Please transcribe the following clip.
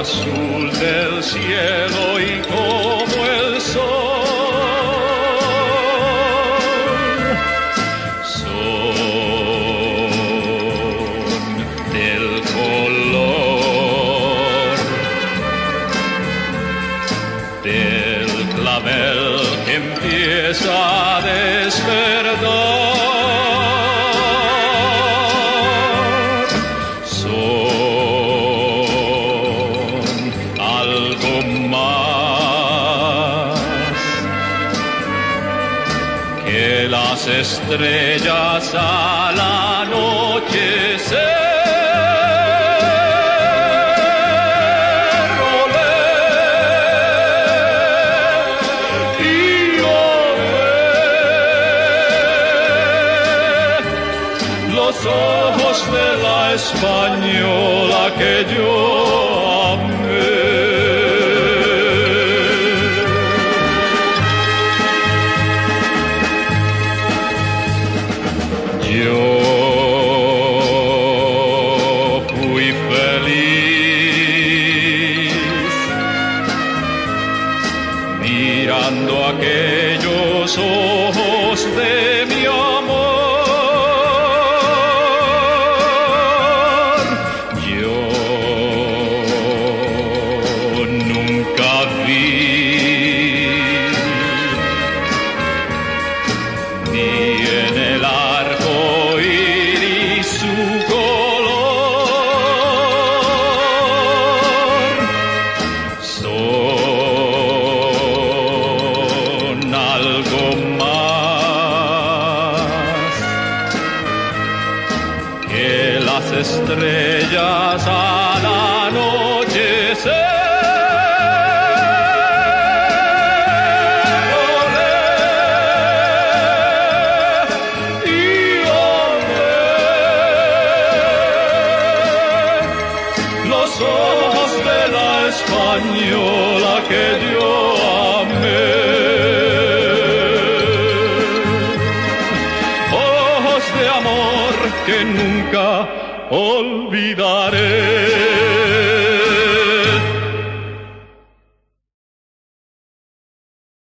azul del cielo y como el sol. Son del color del clavel que empieza a despertar. Que las estrellas al anochecer. Olé, y olé, los ojos de la española que yo Yo fui feliz mirando aquellos ojos de mi amor. Las estrellas al anochecer. Española que yo amé. Ojos de amor que nunca olvidaré.